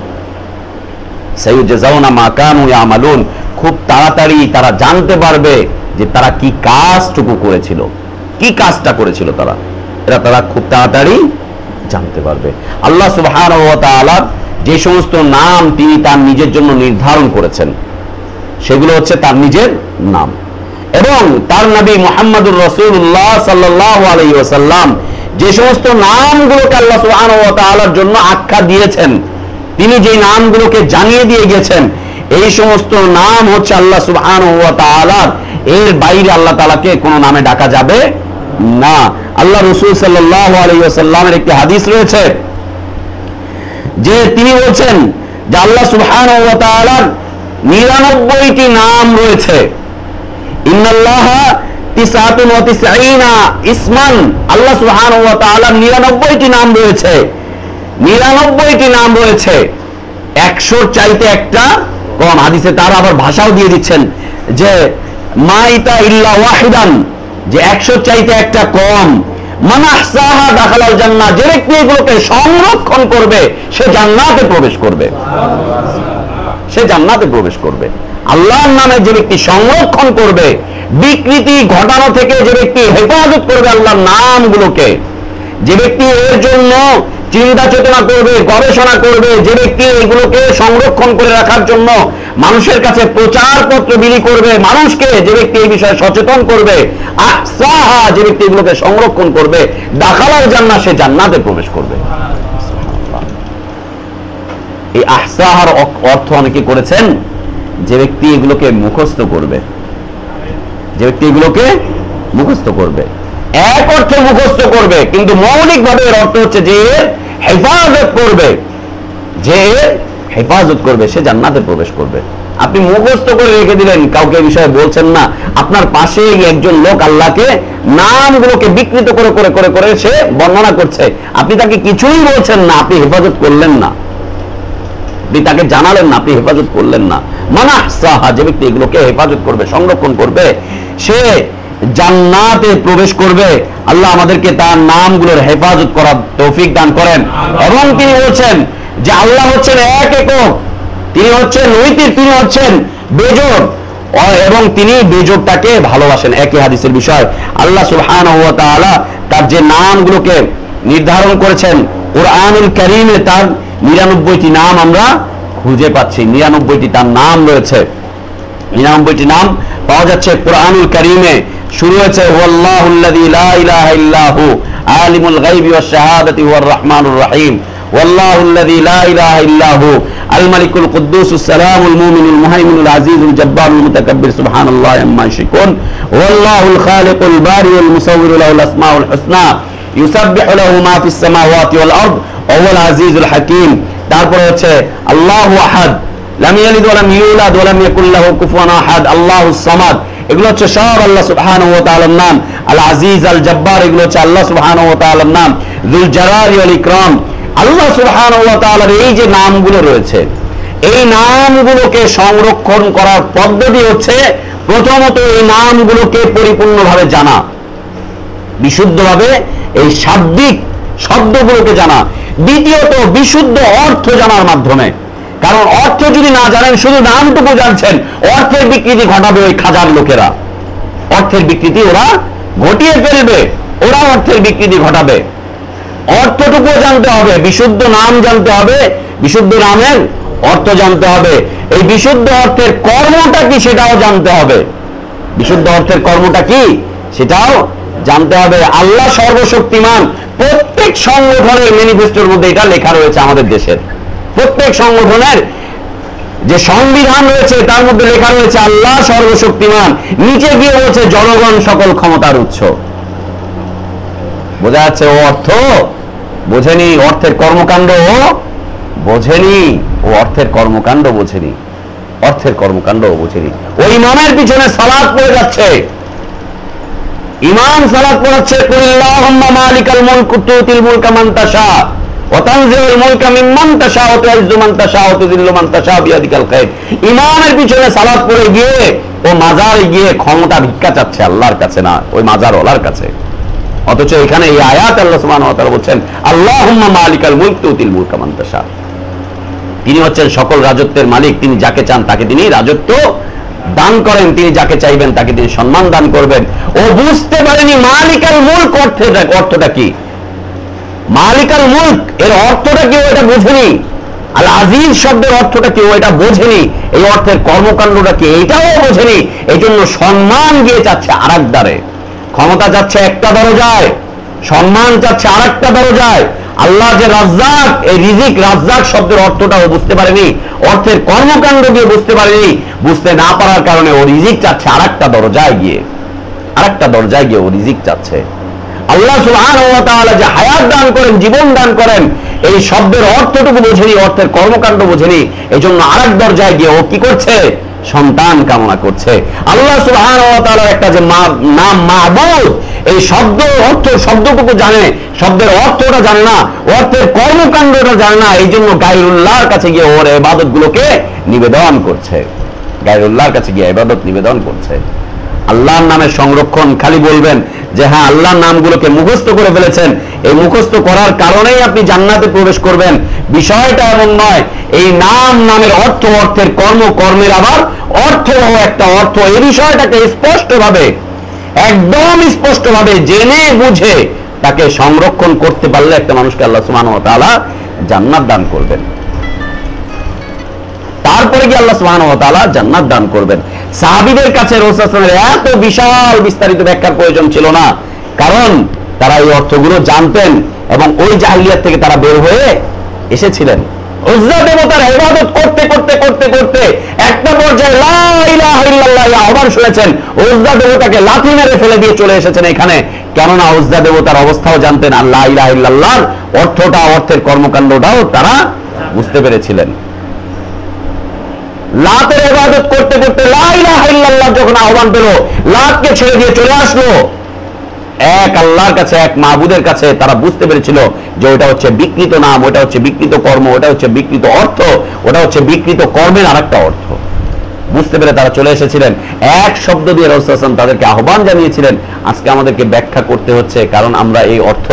সাইয়ুজাউনা মা কানু ইয়ামালুন, খুব তাড়াতাড়ি তারা জানতে পারবে যে তারা কি কাজটুকু করেছিল। কি কাজটা করেছিল তারা? এটা তারা খুব তাড়াতাড়ি জানতে পারবে। আল্লাহ সুবহানাহু যে সমস্ত নাম তিনি তার নিজের জন্য নির্ধারণ করেছেন, সেগুলো হচ্ছে তার নিজের নাম। এবং তার নবী মুহাম্মদুর রাসূলুল্লাহ সাল্লাল্লাহু আলাইহি ওয়াসাল্লাম যে সমস্ত নামগুলোকে আল্লাহ তাআলার জন্য আখ্যা দিয়েছেন, তিনি যে নামগুলোকে জানিয়ে দিয়ে গেছেন, এই সমস্ত নাম হচ্ছে আল্লাহ তাআলার। এর বাইরে আল্লাহ তাআলাকে কোনো নামে ডাকা যাবে না। আল্লাহ রাসূল আলাইহি ওয়াসাল্লামের একটি হাদিস রয়েছে যে তিনি বলছেন যে আল্লাহ তাআলার 99টি নাম রয়েছে। ইসমান, আল্লাহ তাআলার 99টি নাম রয়েছে। নিরানব্বইটি নাম রয়েছে। একশোর চাইতে একটা কম। হাদিসে তারা আবার ভাষাও দিয়ে দিচ্ছেন যে, মা ইতা ইল্লা ওয়াহিদান যে একশোর চাইতে একটা কম। সংরক্ষণ করবে, সে জান্নাতে প্রবেশ করবে। সে জান্নাতে প্রবেশ করবে। আল্লাহর নামে যে ব্যক্তি সংরক্ষণ করবে, বিকৃতি ঘটানো থেকে যে ব্যক্তি হেফাজত করবে আল্লাহর নামগুলোকে, যে ব্যক্তি এর জন্য চিন্তা চেতনা করবে, গবেষণা করবে, যে ব্যক্তি এগুলোকে সংরক্ষণ করে রাখার জন্য মানুষের কাছে প্রচার পত্র বিলি করবে, মানুষকে যে ব্যক্তি এই বিষয়ে সচেতন করবে যে ব্যক্তি এগুলোকে সংরক্ষণ করবে দাখালার জান্নাত, সে জান্নাতে প্রবেশ করবে। এই আহসাহার অর্থ অনেকে করেছেন, যে ব্যক্তি এগুলোকে মুখস্থ করবে। যে ব্যক্তি এগুলোকে মুখস্থ করবে। এক অর্থে মুখস্থ করবে, কিন্তু মৌলিক ভাবে এর অর্থ হচ্ছে যে হেফাজত করবে, যে হেফাজত করবে, সে জান্নাতে প্রবেশ করবে। আপনি মুখস্থ করে রেখে দিলেন, কাউকে বিষয়ে বলছেন না। আপনার পাশে একজন লোক আল্লাহকে নামগুলোকে বিকৃত করে করে করে করে সে বর্ণনা করছে। আপনি তাকে কিছুই বলছেন না, আপনি হেফাজত করলেন না। আপনি তাকে জানালেন না, আপনি হেফাজত করলেন না। মানাহ সাহা, যে ব্যক্তি এগুলোকে হেফাজত করবে, সংরক্ষণ করবে, সে জান্নাতে প্রবেশ করবে। আল্লাহ আমাদেরকে তার নামগুলোর হেফাজত করার তৌফিক দান করেন। এবং তিনি বলছেন যে আল্লাহ হচ্ছেন এক একক, তিনি হচ্ছেন নৈতিক, তিনি হচ্ছেন বেজোর এবং তিনি বেজোরটাকে ভালোবাসেন, একই হাদিসের বিষয়। আল্লাহ ওয়া তাআলা তার যে নামগুলোকে নির্ধারণ করেছেন, কোরআনুল করিমে তার নিরানব্বইটি নাম আমরা খুঁজে পাচ্ছি। নিরানব্বইটি তার নাম রয়েছে। নিরানব্বইটি নাম পাওয়া যাচ্ছে কোরআনুল করিমে। শুরু হয়েছে আলিমুল গায়বি ওয়াশ শাহাদাতি হুয়ার রহমানুর রহিম। والله الذي لا اله الا هو الملك القدوس السلام المؤمن المهيمن العزيز الجبار المتكبر سبحان الله عما يشركون والله الخالق البارئ المصور له الاسماء الحسنى يسبح له ما في السماوات والارض وهو العزيز الحكيم তারপরে হচ্ছে আল্লাহু আহাদ লাম ইয়ালিদ ওয়া লাম ইউলাদ ওয়া লাম ইয়াকুল লাহু কুফুয়ান আহাদ আল্লাহুস সামাদ এগুলো হচ্ছে সব আল্লাহ সুবহানাহু ওয়া তাআলার নাম আল আজিজ আল জব্বার এগুলো হচ্ছে আল্লাহ সুবহানাহু ওয়া তাআলার নাম যুল জালালি ওয়াল ইকরাম আল্লাহ তাআলার এই যে নামগুলো রয়েছে, এই নামগুলোকে সংরক্ষণ করার পদ্ধতি হচ্ছে প্রথমত এই নামগুলোকে পরিপূর্ণভাবে জানা। বিশুদ্ধভাবে এই শাব্দিক শব্দগুলোকে জানা। দ্বিতীয়ত, বিশুদ্ধ অর্থ জানার মাধ্যমে। কারণ অর্থ যদি না জানেন, শুধু নামটুকু জানছেন, অর্থের বিকৃতি ঘটাবে ওই খাজার লোকেরা। অর্থের বিকৃতি ওরা ঘটিয়ে ফেলবে, ওরা অর্থের বিকৃতি ঘটাবে। অর্থটুকু জানতে হবে, বিশুদ্ধ নাম জানতে হবে, বিশুদ্ধ নামের অর্থ জানতে হবে। এই বিশুদ্ধ অর্থের কর্মটা কি সেটাও জানতে হবে। বিশুদ্ধ অর্থের কর্মটা কি সেটাও জানতে হবে। আল্লাহ সর্বশক্তিমান, প্রত্যেক সংগঠনের ম্যানিফেস্টোর মধ্যে এটা লেখা রয়েছে আমাদের দেশের। প্রত্যেক সংগঠনের যে সংবিধান রয়েছে, তার মধ্যে লেখা রয়েছে আল্লাহ সর্বশক্তিমান। নিচে গিয়ে রয়েছে জনগণ সকল ক্ষমতার উৎস। বোঝা যাচ্ছে ও অর্থ? বোঝেনি অর্থের কর্মকাণ্ড ও? বোঝেনি ও অর্থের কর্মকাণ্ড বোঝেনি। অর্থের কর্মকাণ্ড ও বোঝেনি। ওই ইমামের পিছনে সালাদ পড়ে যাচ্ছে। ইমাম সালাদ পড়াচ্ছে মালিকাল মুলক তুতিল মুলকা মান তাশা, ওয়া তানজিউল মুলকা মিম্মান তাশা মান তাশা মান তাশা বিয়াদিকাল খায়র ইমামের পিছনে সালাত পড়ে গিয়ে, ও মাজারে গিয়ে ক্ষমতা ভিক্ষা চাচ্ছে আল্লাহর কাছে না, ওই মাজার ওলার কাছে। অথচ এখানে এই আয়াত আল্লাহ তাআলা বলছেন, আল্লাহুম্মা মালিকাল মুলক তুতিল মুলকা মান তাশা। তিনি হচ্ছেন সকল রাজত্বের মালিক, তিনি যাকে চান তাকে তিনি রাজত্ব দান করেন, তিনি যাকে চাইবেন তাকে তিনি সম্মান দান করবেন। ও বুঝতে পারেনি মালিকাল মুল্ক অর্থটা অর্থটা কি? মালিকাল মুল্ক, এর অর্থটা কি এটা বোঝেনি? আল আজিজ শব্দের অর্থটা কি ও এটা বোঝেনি? এই অর্থের কর্মকাণ্ডটা কি এইটাও বোঝেনি? এই জন্য সম্মান গিয়ে চাচ্ছে আর দ্বারে ক্ষমতা যাচ্ছে একটা দরজায়, সম্মান চাচ্ছে আর একটা দরজায়। আল্লাহ যে রাজ্জাক, এই রিজিক রাজ্জাক শব্দের অর্থটাও বুঝতে পারেনি, অর্থের কর্মকাণ্ড গিয়ে বুঝতে পারেনি, বুঝতে না পারার কারণে ও রিজিক চাচ্ছে আর একটা দরজায় গিয়ে আর একটা দরজায় গিয়ে ও রিজিক চাচ্ছে। আল্লাহ সুবহানাহু যে হায়াত দান করেন, জীবন দান করেন, এই শব্দের অর্থটুকু বোঝেনি, অর্থের কর্মকাণ্ড বোঝেনি এই জন্য আরেক দরজায় গিয়ে ও কি করছে? সন্তান কামনা করছে। আল্লাহ সুবহানাহু একটা যে নাম মাহবুব, এই শব্দ অর্থ, শব্দটুকু জানে, শব্দের অর্থটা জানে না, অর্থের কর্মকাণ্ডটা জানে না এই জন্য গাইরুল্লাহর কাছে গিয়ে ওর এবাদত গুলোকে নিবেদন করছে। গাইরুল্লাহর কাছে গিয়ে এবাদত নিবেদন করছে। আল্লাহর নামের সংরক্ষণ। খালি বলবেন যে হ্যাঁ আল্লাহর নামগুলোকে মুখস্থ করে ফেলেছেন। এই মুখস্থ করার কারণেই আপনি জান্নাতে প্রবেশ করবেন। বিষয়টা এমন নয়, এই নাম নামের অর্থ অর্থের কর্ম, কর্মের আবার অর্থ একটা অর্থ। এই বিষয়টাকে স্পষ্টভাবে, একদম স্পষ্টভাবে জেনে বুঝে তাকে সংরক্ষণ করতে পারলে একটা মানুষকে আল্লাহ ওয়া তাআলা জান্নাত দান করবেন। তারপরে কি আল্লাহ ওয়া জান্নাত দান করবেন। সাহাবীদের কাছে রাসূল সাল্লাল্লাহু আলাইহি ওয়াসাল্লামের এত বিশাল বিস্তারিত ব্যাখ্যার প্রয়োজন ছিল না। কারণ তারা এই অর্থগুলো জানতেন এবং ওই জাহিলিয়াত থেকে তারা বের হয়ে এসেছিলেন। উজ্জা দেবতার ইবাদত করতে করতে করতে করতে একটা পর্যায়ে লা ইলাহা ইল্লাল্লাহ আহ্বান শুনেছেন উজ্জা দেবতাকে লাথি মেরে ফেলে দিয়ে চলে এসেছেন এখানে। কেননা উজ্জা দেবতার অবস্থাও জানতেন আল্লাহ ইলাহা ইল্লাল্লাহর অর্থটা, অর্থের কর্মকাণ্ডটাও তারা বুঝতে পেরেছিলেন। লাতের ইবাদত করতে করতে লা ইলাহা ইল্লাল্লাহ যখন আহ্বান পেল, লাতকে ছেড়ে দিয়ে চলে আসলো। এক আল্লাহর কাছে, এক মাহবুদের কাছে তারা বুঝতে পেরেছিল যে ওটা হচ্ছে বিকৃত নাম, ওটা হচ্ছে বিকৃত কর্ম, ওটা হচ্ছে বিকৃত অর্থ, ওটা হচ্ছে বিকৃত কর্মের আরেকটা অর্থ। বুঝতে পেরে তারা চলে এসেছিলেন। এক শব্দ দিয়ে রসুলাম তাদেরকে আহ্বান জানিয়েছিলেন, আজকে আমাদেরকে ব্যাখ্যা করতে হচ্ছে, কারণ আমরা এই অর্থ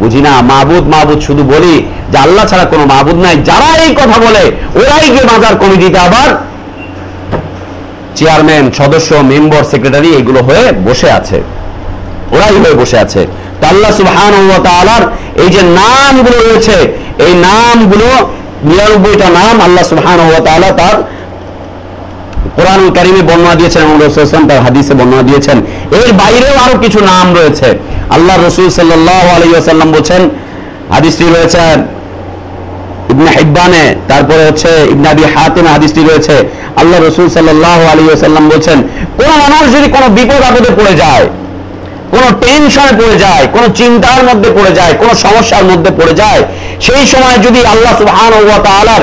বুঝি না মাহবুদ মাহবুদ শুধু বলি যে আল্লাহ ছাড়া কোনো মাহবুদ নাই। যারা এই কথা বলে, ওরাই গিয়ে মাজার কমিটিতে আবার চেয়ারম্যান সদস্য মেম্বার সেক্রেটারি এগুলো হয়ে বসে আছে। ওরাই হয়ে বসে আছে। তা আল্লাহ সুবহানাহু এই যে নামগুলো রয়েছে, এই নামগুলো নিরানব্বইটা নাম আল্লাহ ওয়া তার কোরআন কারিমে বর্ণনা দিয়েছেন, এবং রসুল ইসলাম তার হাদিসে বর্ণনা দিয়েছেন। এর বাইরেও আরও কিছু নাম রয়েছে। আল্লাহ রসুল সাল্লাহ আলাইসাল্লাম বলছেন, হাদিসটি রয়েছে ইবনে হিব্বানে, তারপরে হচ্ছে ইবনে আবি হাতিমে হাদিসটি রয়েছে। আল্লাহ রসুল সাল্লাহ আলাইসাল্লাম বলছেন, কোন মানুষ যদি কোনো বিপদ আপদে পড়ে যায়, কোন টেনশনে পড়ে যায়, কোন চিন্তার মধ্যে পড়ে যায়, কোন সমস্যার মধ্যে পড়ে যায়, সেই সময় যদি আল্লাহ সুবহান ওয়া তাআলার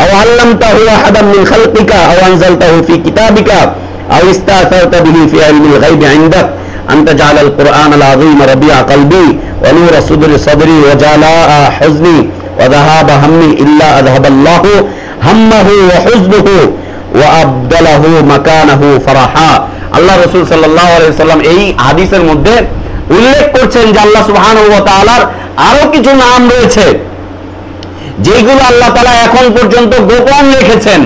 أو علمته أحدا من خلقك أو أنزلته في كتابك أو استأثرت به في علم الغيب عندك أن تجعل القرآن العظيم ربيع قلبي ونور صدر صدري وجلاء حزني وذهاب همي إلا أذهب الله همه وحزنه وأبدله مكانه فرحا আল্লাহ রসুল সাল্লাহ সাল্লাম এই হাদিসের মধ্যে উল্লেখ করছেন যে আল্লাহ সুবহান আরো কিছু নাম রয়েছে যেগুলো আল্লাহ তালা এখন পর্যন্ত গোপন রেখেছেন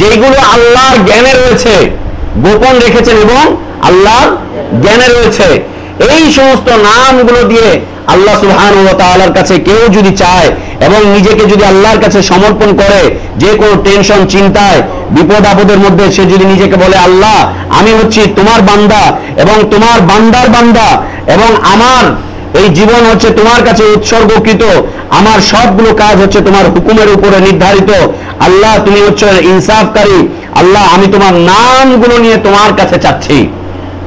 যেগুলো আল্লাহর জ্ঞানে রয়েছে, গোপন রেখেছেন এবং আল্লাহর জ্ঞানে রয়েছে। এই সমস্ত নামগুলো দিয়ে আল্লাহ সুবহান ও কাছে কেউ যদি চায় এবং নিজেকে যদি আল্লাহর কাছে সমর্পণ করে, যে কোনো টেনশন, চিন্তায়, বিপদ, আপদের মধ্যে সে যদি নিজেকে বলে, আল্লাহ, আমি হচ্ছি তোমার বান্দা এবং তোমার বান্দার বান্দা এবং আমার এই জীবন হচ্ছে তোমার কাছে উৎসর্গকৃত। আমার সবগুলো কাজ হচ্ছে তোমার হুকুমের উপরে নির্ধারিত। আল্লাহ, তুমি হচ্ছে ইনসাফকারী। আল্লাহ, আমি তোমার নামগুলো নিয়ে তোমার কাছে চাচ্ছি।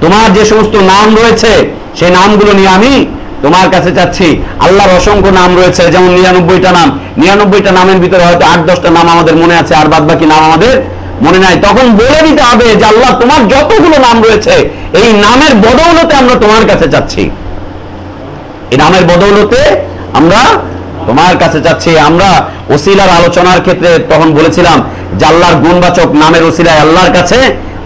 তোমার যে সমস্ত নাম রয়েছে, সেই নামগুলো নিয়ে আমি তোমার কাছে চাচ্ছি। আল্লাহর অসংখ্য নাম রয়েছে, যেমন নিরানব্বইটা নাম। নিরানব্বইটা নামের ভিতরে হয়তো আট, দশটা নাম আমাদের মনে আছে, আর বাদ বাকি নাম আমাদের মনে নাই। তখন বলে দিতে হবে যে আল্লাহ, তোমার যতগুলো নাম রয়েছে, এই নামের বদৌলতে আমরা তোমার কাছে চাচ্ছি। এই নামের বদৌলতে আমরা তোমার কাছে চাচ্ছি আমরা ওসিলার আলোচনার ক্ষেত্রে তখন বলেছিলাম যে আল্লাহর গুণবাচক নামের ওসিলায় আল্লাহর কাছে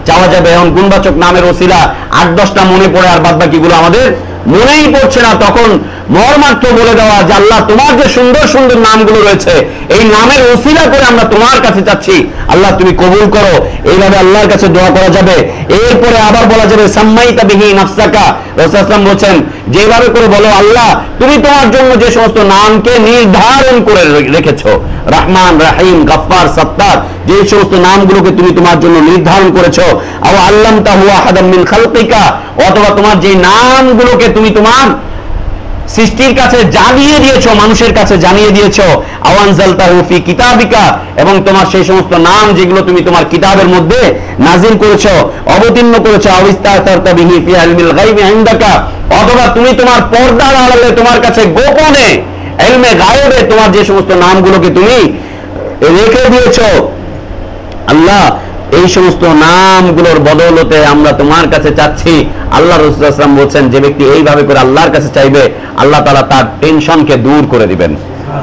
চাওয়া যাবে। এখন গুণবাচক নামের ওসিলা আট, দশটা মনে পড়ে আর বাদ বাকিগুলো আমাদের মনেই পড়ছে না। তখন মর্মার্থ বলে দেওয়া যে আল্লাহ তোমার যে সুন্দর সুন্দর নামগুলো রয়েছে, এই নামের ওসিলা করে আমরা তোমার কাছে চাচ্ছি আল্লাহ তুমি কবুল করো। এইভাবে আল্লাহর কাছে দোয়া করা যাবে। এরপরে আবার বলা যাবে, সাম্মাইতা বিহি নাফসাকা। রাসূলুল্লাহ বলেন যেভাবে করে বলো, আল্লাহ, তুমি তোমার জন্য যে সমস্ত নামকে নির্ধারণ করে রেখেছো, রহমান, রাহিম, গফফার, সত্তার, যে সমস্ত নামগুলোকে তুমি তোমার জন্য নির্ধারণ করেছ, আও আল্লাম তাহু আহাদাম মিন খালকিকা, অথবা তোমার যে নামগুলোকে তুমি তোমার সৃষ্টির কাছে জানিয়ে দিয়েছ, মানুষের কাছে জানিয়ে দিয়েছ আওয়ানজাল তাহুফি কিতাবিকা, এবং তোমার সেই সমস্ত নাম যেগুলো তুমি তোমার কিতাবের মধ্যে নাজিল করেছ, অবতীর্ণ করেছ অথবা তুমি তোমার পর্দার আড়ালে তোমার কাছে গোপনে, ইলমে গায়বে তোমার যে সমস্ত নামগুলোকে তুমি রেখে দিয়েছ, আল্লাহ এই সমস্ত নামগুলোর বদৌলতে আমরা তোমার কাছে চাচ্ছি। আল্লাহ রসুলাম বলছেন, যে ব্যক্তি এইভাবে করে আল্লাহর কাছে চাইবে, আল্লাহ তালা তার টেনশনকে দূর করে দিবেন।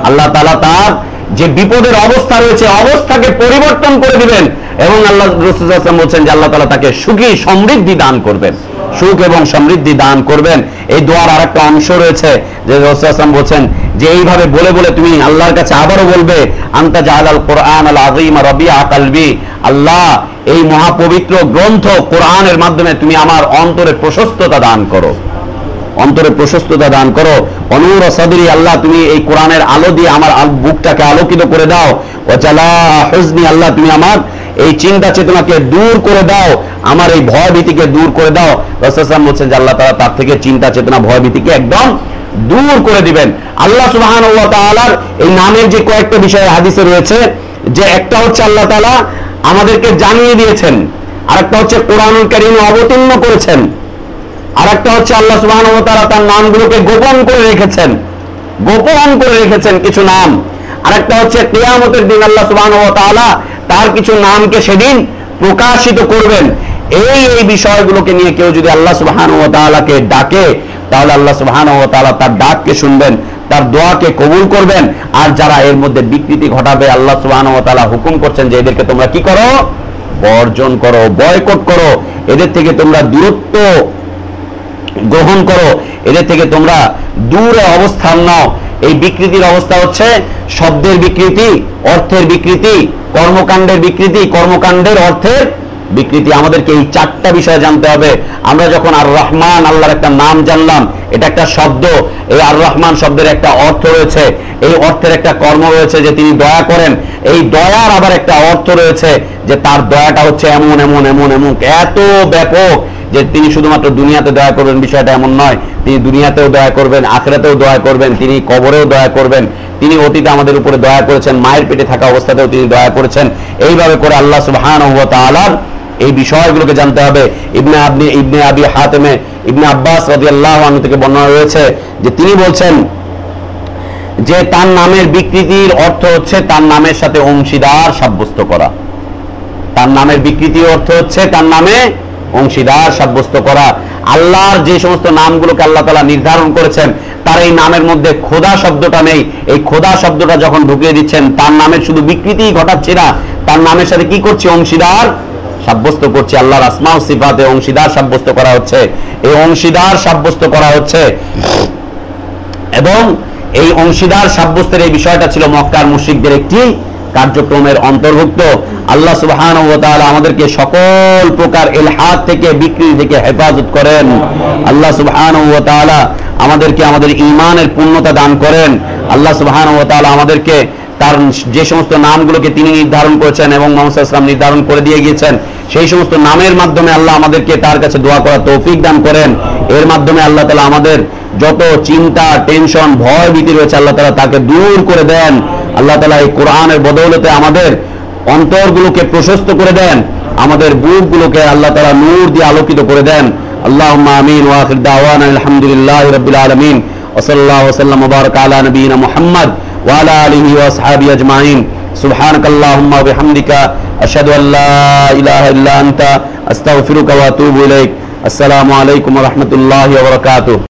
আল্লাহ তালা তার যে বিপদের অবস্থা রয়েছে, অবস্থাকে পরিবর্তন করে দিবেন। এবং আল্লাহ রসুলাম বলছেন যে আল্লাহ তালা তাকে সুখী সমৃদ্ধি দান করবেন। সুখ এবং সমৃদ্ধি দান করবেন। এই দোয়ার আর একটা অংশ রয়েছে, যে রসুলাম বলছেন যে এইভাবে বলে বলে তুমি আল্লাহর কাছে আবারও বলবে, আন্তা জাহাল কোরআন আল আজিম রবি আকালবি আল্লাহ, এই মহাপবিত্র গ্রন্থ কোরআনের মাধ্যমে তুমি আমার অন্তরে প্রশস্ততা দান করো। অন্তরে প্রশস্ততা দান করো। অনুর সদরি, আল্লাহ, তুমি এই কোরআনের আলো দিয়ে আমার বুকটাকে আলোকিত করে দাও। ও চালা হুজনি, আল্লাহ, তুমি আমার এই চিন্তা চেতনাকে দূর করে দাও। আমার এই ভয় ভীতিকে দূর করে দাও। রসুলাম বলছেন যে আল্লাহ তাআলা তার থেকে চিন্তা চেতনা ভয় ভীতিকে একদম দূর করে দিবেন। আল্লাহ সুবহান এই নামের যে কয়েকটা বিষয় হাদিসে রয়েছে, যে একটা হচ্ছে আল্লাহ তাআলা আমাদেরকে জানিয়ে দিয়েছেন আর একটা হচ্ছে কোরআনুল কারীমে অবতীর্ণ করেছেন আর একটা হচ্ছে আল্লাহ সুবহানাহু ওয়া তাআলা তার নামগুলোকে গোপন করে রেখেছেন, গোপন করে রেখেছেন কিছু নাম আর একটা হচ্ছে কিয়ামতের দিন আল্লাহ সুবহানাহু ওয়া তাআলা তার কিছু নামকে সেদিন প্রকাশিত করবেন। এই এই বিষয়গুলোকে নিয়ে কেউ যদি আল্লাহ সুবহানাহু ওয়া তাআলাকে ডাকে তাহলে আল্লাহ সুবহানাহু ওয়া তাআলা তার ডাককে শুনবেন, তার দোয়াকে কবুল করবেন, আর যারা এর মধ্যে বিকৃতি ঘটাবে, আল্লাহ সুবহানাহু ওয়া তাআলা হুকুম করছেন যে এদেরকে তোমরা কি করো? বর্জন করো, বয়কট করো, এদের থেকে তোমরা দূরত্ব গ্রহণ করো, এদের থেকে তোমরা দূরে অবস্থান নাও। এই বিকৃতির অবস্থা হচ্ছে শব্দের বিকৃতি, অর্থের বিকৃতি, কর্মকাণ্ডের বিকৃতি, কর্মকাণ্ডের অর্থের বিকৃতি আমাদেরকে এই চারটা বিষয় জানতে হবে। আমরা যখন আর রহমান আল্লাহর একটা নাম জানলাম, এটা একটা শব্দ, এই আর রহমান শব্দের একটা অর্থ রয়েছে। এই অর্থের একটা কর্ম রয়েছে যে তিনি দয়া করেন। এই দয়ার আবার একটা অর্থ রয়েছে যে তার দয়াটা হচ্ছে এমন এমন এমন এমন, এত ব্যাপক যে তিনি শুধুমাত্র দুনিয়াতে দয়া করবেন, বিষয়টা এমন নয়। তিনি দুনিয়াতেও দয়া করবেন, আখরাতেও দয়া করবেন, তিনি কবরেও দয়া করবেন। তিনি অতীতে আমাদের উপরে দয়া করেছেন, মায়ের পেটে থাকা অবস্থাতেও তিনি দয়া করেছেন। এইভাবে করে আল্লাহ তাআলার এই বিষয়গুলোকে জানতে হবে। ইবনে আবনি, ইবনে আবি হাতেমে, ইবনে আব্বাস রাদিয়াল্লাহু আনহু থেকে বর্ণনা রয়েছে যে তিনি বলছেন যে তার নামের বিকৃতির অর্থ হচ্ছে তার নামের সাথে অংশীদার সাব্যস্ত করা। তার নামের বিকৃতি অর্থ হচ্ছে তার নামে অংশীদার সাব্যস্ত করা। আল্লাহর যে সমস্ত নামগুলোকে আল্লাহ তালা নির্ধারণ করেছেন, তার এই নামের মধ্যে খোদা শব্দটা নেই। এই খোদা শব্দটা যখন ঢুকিয়ে দিচ্ছেন, তার নামের শুধু বিকৃতি ঘটাচ্ছে না, তার নামের সাথে কি করছে? অংশীদার সাব্যস্ত করছে, আল্লাহর আসমা ও সিফাতে অংশীদার সাব্যস্ত করা হচ্ছে। এই অংশীদার সাব্যস্ত করা হচ্ছে। এবং এই অংশীদার সাব্যস্তের এই বিষয়টা ছিল মক্কার মুশরিকদের একটি কার্যক্রমের অন্তর্ভুক্ত। আল্লাহ সুবহানাহু ওয়া তাআলা আমাদেরকে সকল প্রকার ইলহাদ থেকে, বিক্রি থেকে হেফাজত করেন। আল্লাহ সুবহানাহু ওয়া তাআলা আমাদেরকে আমাদের ঈমানের পূর্ণতা দান করেন। আল্লাহ সুবহানাহু ওয়া তাআলা আমাদেরকে তার যে সমস্ত নামগুলোকে তিনি নির্ধারণ করেছেন এবং মোহাম্মদ ইসলাম নির্ধারণ করে দিয়ে গিয়েছেন, সেই সমস্ত নামের মাধ্যমে আল্লাহ আমাদেরকে তার কাছে দোয়া করা তৌফিক দান করেন। এর মাধ্যমে আল্লাহ তালা আমাদের যত চিন্তা, টেনশন, ভয়, ভীতি রয়েছে, আল্লাহ তালা তাকে দূর করে দেন। আল্লাহ তালা এই কোরআনের বদৌলতে আমাদের অন্তরগুলোকে প্রশস্ত করে দেন। আমাদের বুকগুলোকে আল্লাহ তালা নূর দিয়ে আলোকিত করে দেন। আল্লাহ আমিন ওয়াখির দাওয়ান আলহামদুলিল্লাহ রবিল আলমিন। ওসল্লাহ ওসাল্লাম মুবারক আলা নবীনা মুহাম্মদ। وعلى آله وأصحابه أجمعين. سبحانك اللهم وبحمدك أشهد أن لا إله إلا أنت أستغفرك وأتوب إليك. السلام عليكم ورحمة الله وبركاته.